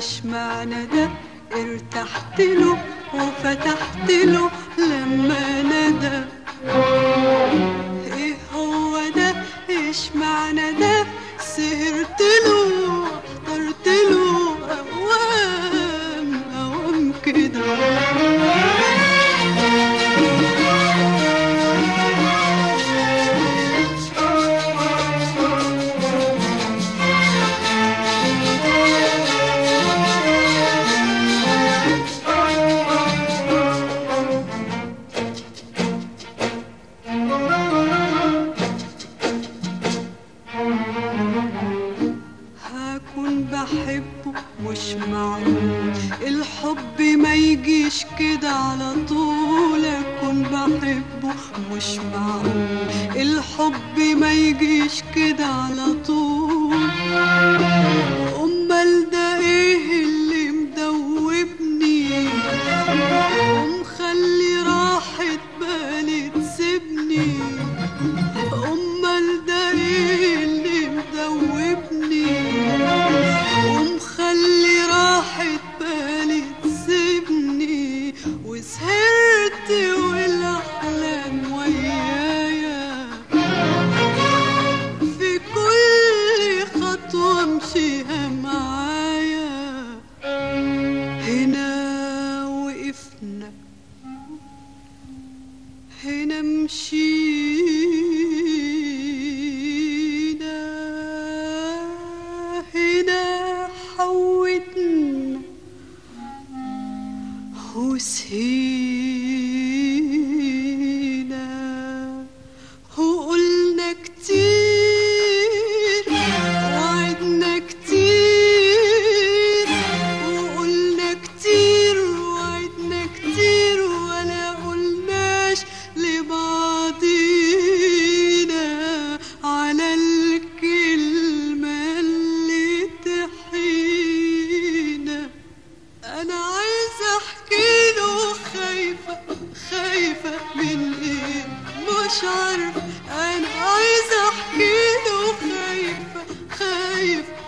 معلش معنى ده ارتحت له وفتحت له لما ندى مش معقول الحب ما يجيش كده على طول. who's he?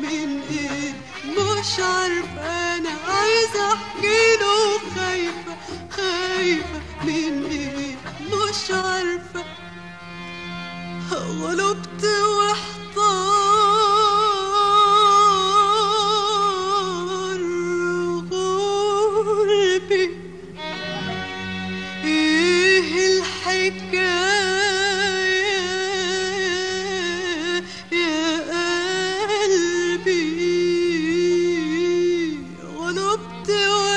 من إيد. مش عارفة أنا عايزة أحكي له خايفة خايفة من إيد. مش عارفة هو لو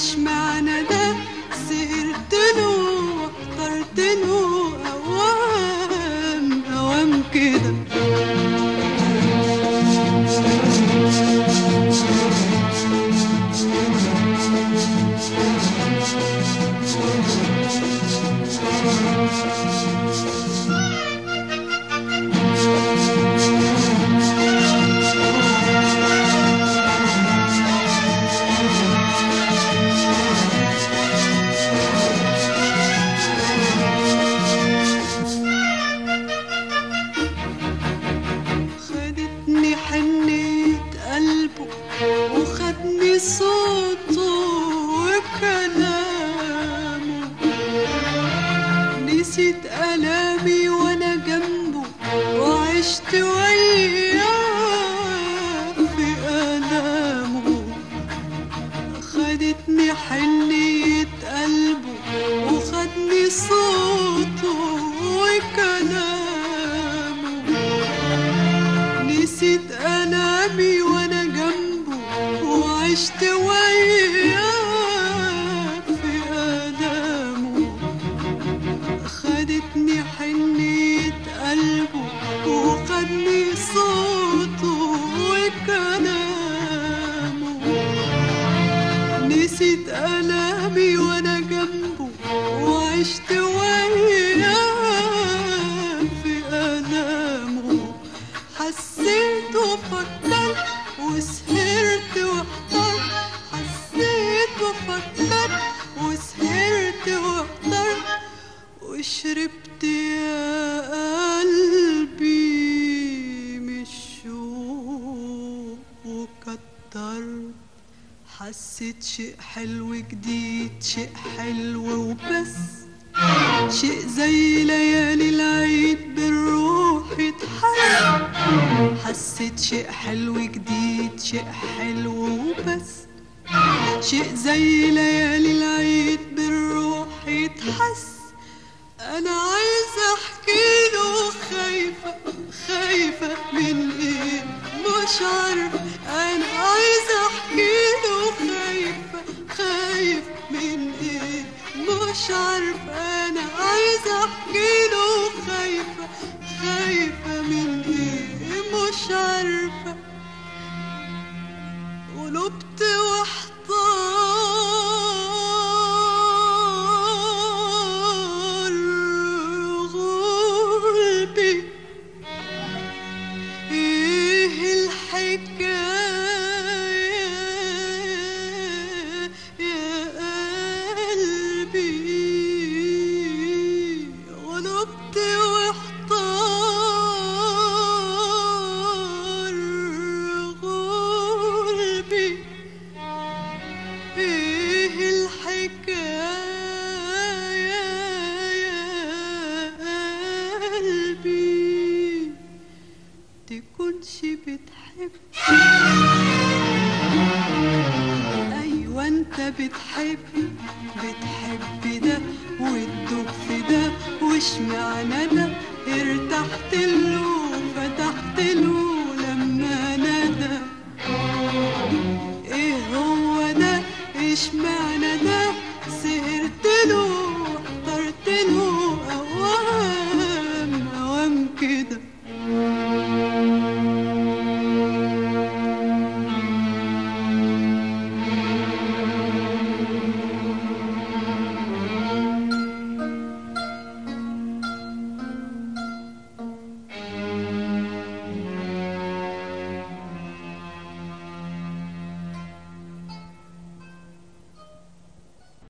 Krishna. وياه بألامه خدتني حنية قلبه وخدني صوته وكلامه. نسيت ألامي وأنا جنبه وعشت غبي وأنا جنبه وعشت في آلامه. حسيت وفكرت وسهرت واحترت حسيت وفكرت وسهرت واحترت وشربت يا حسيت شيء حلو جديد شيء حلو وبس. شيء زي ليالي العيد بالروح اتحس حسيت شيء حلو جديد شيء حلو وبس. شيء زي ليالي العيد بالروح يتحس. أنا عايزه أحكي له خايفة خايفة من إيه؟ مش عارفه أنا عايزه أحكي خايف من إيه؟ مش عارفة أنا عايزه أحكي له خايفة خايفة. تكونش بتحب. أيوه أنت بتحب بتحب ده وتدوب في ده وش معنى ده؟ ارتحت له